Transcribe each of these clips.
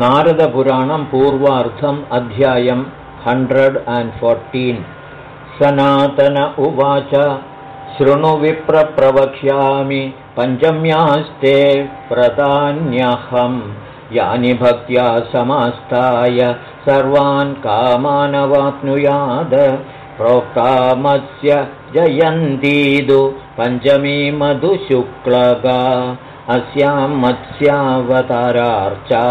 नारदपुराणं पूर्वार्थम् अध्यायं हण्ड्रेड् अण्ड् फोर्टीन् सनातन उवाच शृणुविप्रप्रवक्ष्यामि पञ्चम्यास्ते व्रतान्यहं यानि भक्त्या समास्ताय सर्वान् कामानवाप्नुयाद। प्रोक्तामस्य जयन्तीदु पञ्चमी मधुशुक्लगा। अस्यां मत्स्यावतारार्चा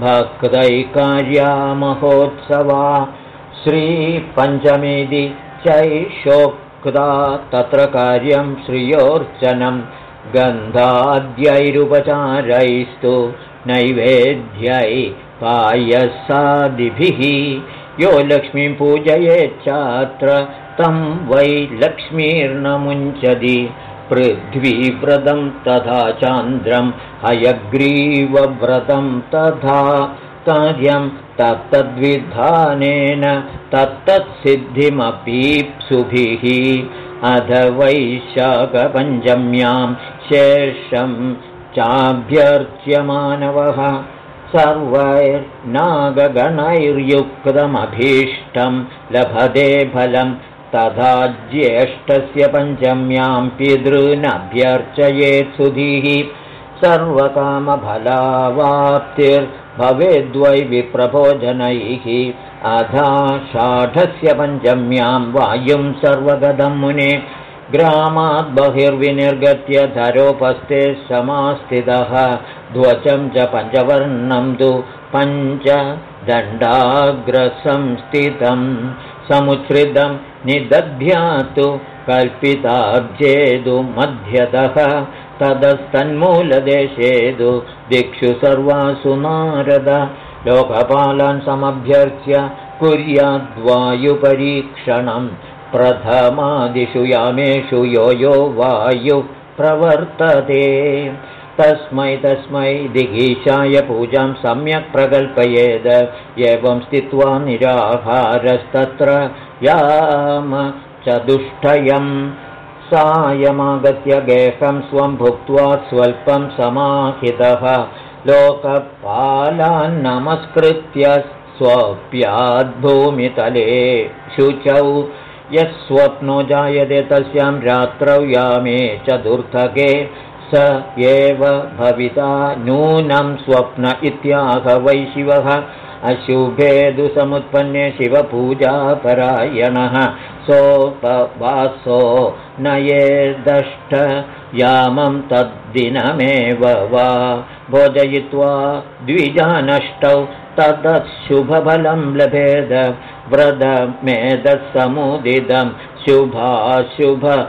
भक्तैकार्या महोत्सवा श्रीपञ्चमीति चैषोक्ता तत्र कार्यं श्रियोर्चनं गन्धाद्यैरुपचारैस्तु नैवेद्यै पायसादिभिः। यो लक्ष्मीं पूजयेच्चात्र तं वै लक्ष्मीर्नमुञ्चति पृथ्वीव्रतं तथा चान्द्रं हयग्रीवव्रतं तथा कार्यं तत्तद्विधानेन तत्तत्सिद्धिमपीप्सुभिः अध वैशाखपञ्चम्यां शेषं चाभ्यर्च्यमानवः सर्वैर्नागगणैर्युक्तमभीष्टं लभते फलम् तथा ज्येष्ठस्य पञ्चम्यां पितॄनभ्यर्चयेत् सुधीः सर्वकामफलावाप्तिर्भवेद्वै विप्रभोजनैः अधा षाढस्य पञ्चम्यां वायुं सर्वगदं मुने ग्रामात् बहिर्विनिर्गत्य धरोपस्थे समास्थितः ध्वजं च पञ्चवर्णं तु पञ्चदण्डाग्रसंस्थितम् समुच्छ्रितं निदध्यातु कल्पिताब्जेदु मध्यतः ततस्तन्मूलदेशेदु दिक्षु सर्वासु नारद लोकपालान् समभ्यर्च्य कुर्याद्वायुपरीक्षणम् प्रथमादिषु यामेषु यो यो वायुः प्रवर्तते तस्मै तस्मै दिगीशाय पूजां सम्यक् प्रकल्पयेद। एवं स्थित्वा निराहारस्तत्र याम चतुष्टयम् सायमागत्य गेहं स्वं भुक्त्वा स्वल्पं समाहितः। लोकपालान्नमस्कृत्य स्वप्याद्भूमितले शुचौ। यः स्वप्नो जायते तस्यां रात्रौ यामे चतुर्थके स एव भविता नूनं स्वप्न इत्याह वै शिवः अशुभेदुसमुत्पन्ने शिवपूजापरायणः सोपवासो नयेदष्ट यामं तद्दिनमेव वा भोजयित्वा द्विजानष्टौ तदशुभफलं लभेद व्रतमेधसमुदितं शुभाशुभनिदर्शनम्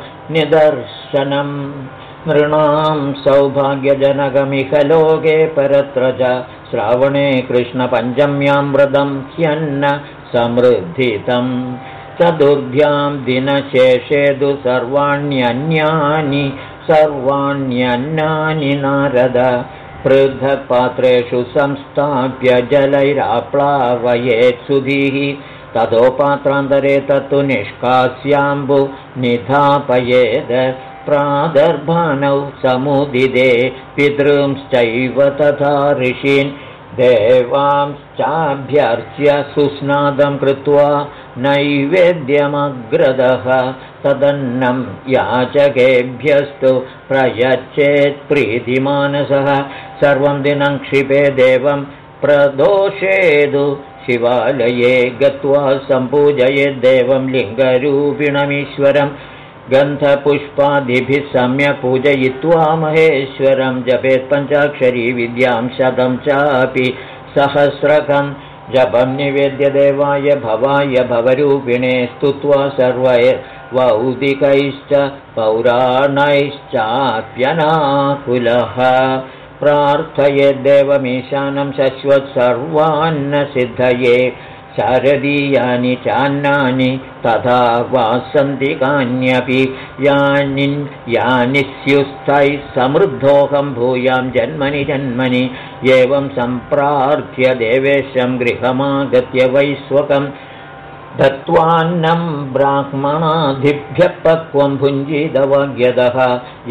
नृणां सौभाग्यजनकमिह लोके परत्र च श्रावणे कृष्णपञ्चम्यां व्रतं ह्यन्न समृद्धितं। चतुर्भ्यां दिनशेषेदु सर्वाण्यन्यानि सर्वाण्यन्नानि नारद। पृथक्पात्रेषु संस्थाप्य जलैराप्लावयेत् सुधीः। ततोपात्रान्तरे तत्तु निष्कास्याम्बु निधापयेद प्रादर्भानौ समुदिदे पितृंश्चैव तथा ऋषीन्। देवांश्चाभ्यर्च्य सुस्नादं कृत्वा नैवेद्यमग्रदः तदन्नं याचकेभ्यस्तु प्रयच्छेत्प्रीतिमानसः सर्वं दिनं क्षिपे देवं प्रदोषेदु शिवालये गत्वा सम्पूजयेद्देवं लिङ्गरूपिणमीश्वरम् गन्धपुष्पादिभिः सम्यक् पूजयित्वा महेश्वरं जपेत् पञ्चाक्षरी विद्यां शतं चापि सहस्रकं जपं निवेद्य देवाय भवाय भवरूपिणे स्तुत्वा सर्वैर्वौदिकैश्च पौराणैश्चाप्यनाकुलः प्रार्थयेद्देवमीशानं शश्वत् सर्वान्नसिद्धये शारदीयानि चान्नानि तथा वासन्तिकान्यपि यानि यानि स्युस्तैः समृद्धोऽहं भूयां जन्मनि जन्मनि। एवं सम्प्रार्थ्य देवेशं गृहमागत्य वैश्वकम् दत्त्वान्नं ब्राह्मणादिभ्यः पक्वं भुञ्जीतवाग्यदः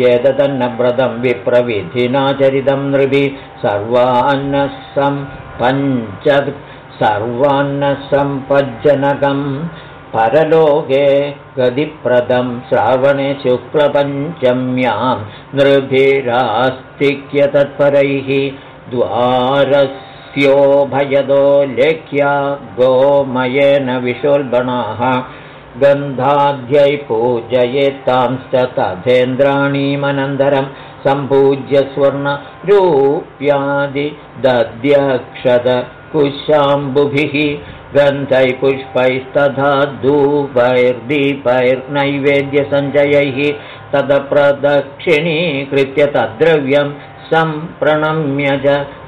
एतदन्नव्रतं विप्रविधिनाचरितं नृभि। सर्वान्न पञ्च सर्वान्नसम्पज्जनकम् परलोके गदिप्रदं श्रावणे शुक्लपञ्चम्यां नृभिरास्तिक्यतत्परैः द्वारस्योभयदो लेख्या गोमयेन विशोल्बणाः गन्धाध्यै पूजयेत्तांश्च तथेन्द्राणीमनन्तरं सम्पूज्य स्वर्णरूप्यादिदध्यक्षत कुशाम्बुभिः गन्धै पुष्पैस्तथा धूपैर्दीपैर्नैवेद्यसञ्जयैः तदप्रदक्षिणीकृत्य तद्द्रव्यं सम्प्रणम्य च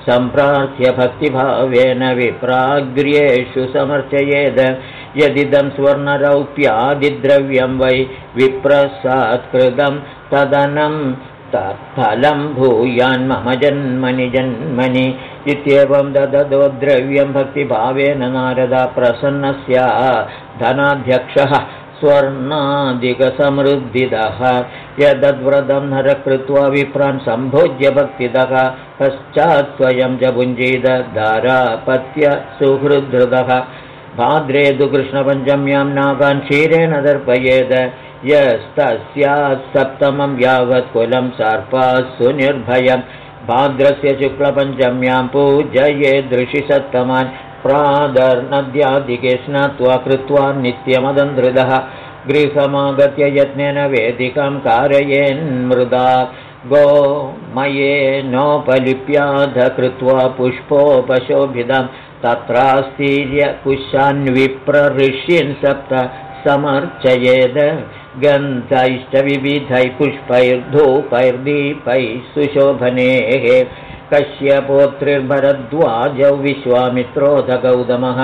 सम्प्रार्थ्य भक्तिभावेन विप्राग्र्येषु समर्चयेद। यदिदं स्वर्णरौप्यादिद्रव्यं वै विप्रसात्कृतं तदनं तत्फलं भूयान्मम जन्मनि जन्मनि इत्येवं दददो द्रव्यं भक्तिभावेन नारदा प्रसन्नस्य। धनाध्यक्षः स्वर्णादिकसमृद्धिदः। यदद्व्रतं नर कृत्वा विप्रान् सम्भोज्य भक्तिदः। पश्चात् स्वयं च भुञ्जीदधारापत्य सुहृद्धृतः भाद्रे तु कृष्णपञ्चम्यां नागान् क्षीरेण दर्पयेद। यस्तस्यात्सप्तमं यावत् कुलं सर्पात् सुनिर्भयं भाद्रस्य शुक्लपञ्चम्यां पूजये दृशिसत्तमान् प्रादर्नद्यादिके स्नात्वा कृत्वा नित्यमदन्धृदः गृहमागत्य यत्नेन वेदिकां कारयेन्मृदा गोमयेनोपलिप्याध कृत्वा पुष्पोपशोभितं तत्रास्तीर्य कुशान्विप्रऋष्यन् सप्त समर्चयेद गन्धैश्च विविधैः पुष्पैर्धूपैर्दीपैः सुशोभनेः कश्यपोत्रिर्भरद्वाजौ विश्वामित्रोध गौतमः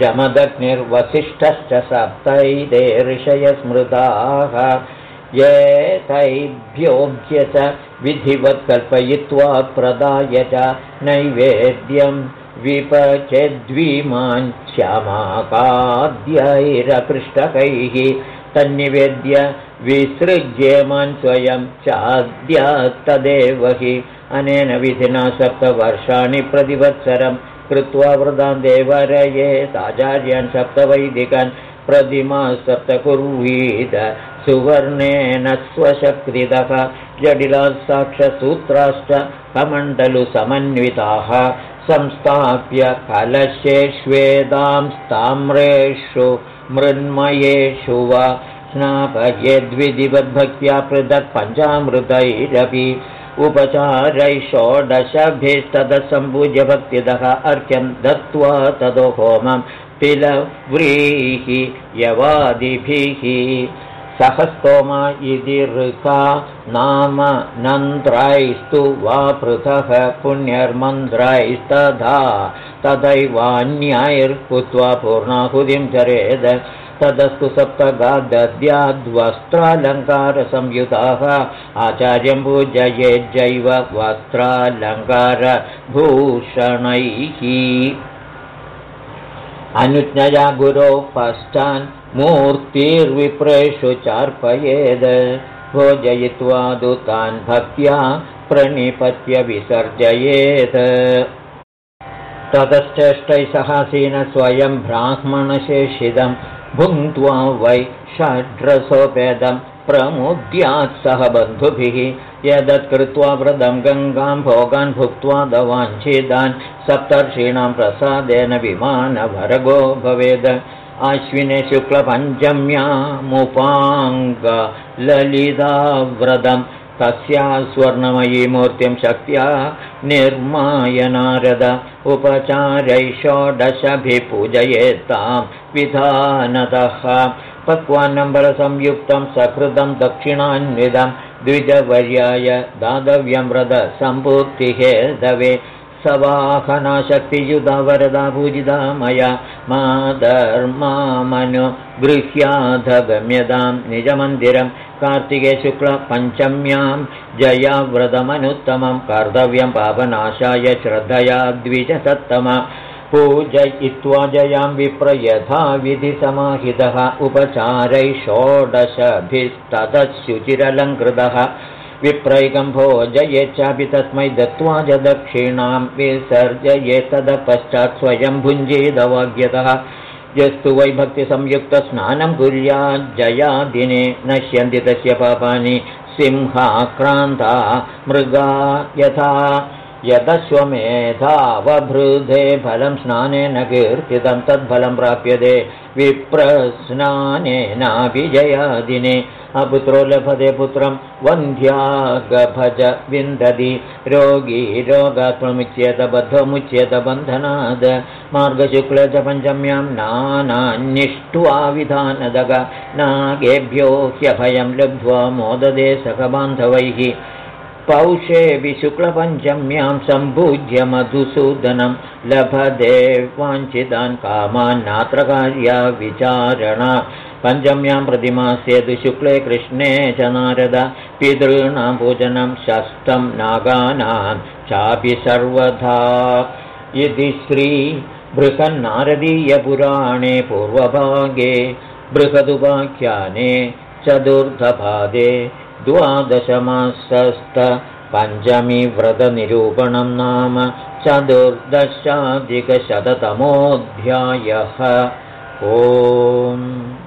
जमदग्निर्वसिष्ठश्च सप्तैते ऋषयस्मृताः ये तैभ्योऽभ्य च विधिवत् कल्पयित्वा प्रदाय च नैवेद्यं विपचेद्विमान् श्यामाकाद्यैरपृष्टकैः तन्निवेद्य विसृज्येमान् स्वयं चाद्यात्तदेव हि। अनेन विधिना सप्तवर्षाणि प्रतिवत्सरं कृत्वा वृदान् देवरये साचार्यान् सप्तवैदिकान् प्रतिमा सप्तकुर्वीद सुवर्णेन स्वशक्तिदः। जटिलाः साक्षसूत्राश्च कमण्डलुसमन्विताः संस्थाप्य कलशेष्वेदांस्ताम्रेषु मृन्मयेषु वा स्नापयेद्विधिवद्भक्त्या पृथक् पञ्चामृतैरपि उपचारैः षोडशभिस्तदसम्भुज्य भक्तिदः अर्घ्यं दत्त्वा तदो होमं तिलव्रीः यवादिभिः सहस्तोमा इति ऋका नाम नन्द्रैस्तु वा पृथः पुण्यर्मन्त्रैस्तथा तथैवान्यैर्भूत्वा पूर्णाहुतिं चरेद। तदस्तु सप्तगादद्याद्वस्त्रालङ्कारसंयुताः आचार्यं पूजयेज्जैव वस्त्रालङ्कारभूषणैः। अनुज्ञया गुरो पश्चान् मूर्तिर्विप्रेषु चार्पयेद् भोजयित्वा दूतान् भक्त्या प्रणिपत्य विसर्जयेत् ततश्चेष्टैः सहासीन स्वयं ब्राह्मणशेषितं भुङ्क्त्वा वै षड्रसोपेदं प्रमुद्यात् सह बन्धुभिः। यदत्कृत्वा व्रतं गङ्गां भोगान् भुक्त्वा दवाञ्छिदान् सप्तर्षीणां प्रसादेन विमानभरगो भवेद आश्विने शुक्लपञ्चम्यामुपाङ्गललिताव्रतं तस्या स्वर्णमयी मूर्तिं शक्त्या निर्मायनारद उपचारै षोडशभिपूजयेत्तां विधानतः। पक्वान्नम्बरसंयुक्तं सकृतं दक्षिणान्विदं द्विजवर्याय दातव्यं व्रतसम्पूर्तिहेदवे सवाहनाशक्तियुधा वरदा पूजिता मया गृह्याधगम्यतां निजमन्दिरं कार्तिके शुक्लपञ्चम्यां जयाव्रतमनुत्तमं कर्तव्यं पापनाशाय श्रद्धया द्विजसत्तम पूजयित्वा जयां विप्रयथा विधिसमाहितः उपचारैः षोडशभिस्ततः शुचिरलङ्कृतः विप्रैकं भोजयेच्छापि तस्मै दत्त्वा च दक्षिणां विसर्जये ततः पश्चात् स्वयं भुञ्जीदवाग्यतः। यस्तु वै भक्तिसंयुक्तस्नानं कुर्याज्जया दिने नश्यन्ति तस्य पापानि। सिंहाक्रान्ता मृगा यथा यदश्वमेधावभृधे फलं स्नानेन कीर्तितं तद्फलं प्राप्यते। विप्रस्नानेनाभिजयादिने अपुत्रो लभते पुत्रं वन्ध्यागभज विन्दति। रोगी रोगात्ममुच्येत बद्धमुच्येत बन्धनाद। च पञ्चम्यां नानान्निष्ट्वा विधानदग। नागेभ्यो ह्यभयं लब्ध्वा मोददे सखबान्धवैः पौषे विशुक्लपञ्चम्यां सम्भूज्य मधुसूदनं लभदे वाञ्छितान् कामान् नात्र कार्या विचारण पञ्चम्यां प्रतिमास्येतु शुक्ले कृष्णे च नारद पितॄणां पूजनं शस्तं नागानां चापि सर्वथा। इति श्रीबृहन्नारदीयपुराणे पूर्वभागे बृहदुपाख्याने चतुर्थपादे द्वादशमासस्त पञ्चमीव्रतनिरूपणं नाम चतुर्दशाधिकशततमोऽध्यायः। ओम्